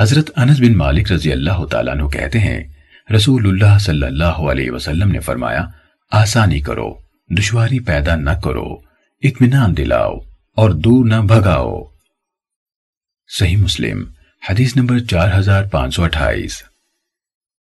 حضرت انس بن مالک رضی اللہ تعالیٰ عنہ کہتے ہیں، رسول اللہ صلی اللہ علیہ وسلم نے فرمایا، آسانی کرو، دشواری پیدا نہ کرو، اطمینان دلاؤ اور دور نہ بھگاؤ۔ صحیح مسلم، حدیث نمبر چار ہزار پانچ سو اٹھائیس۔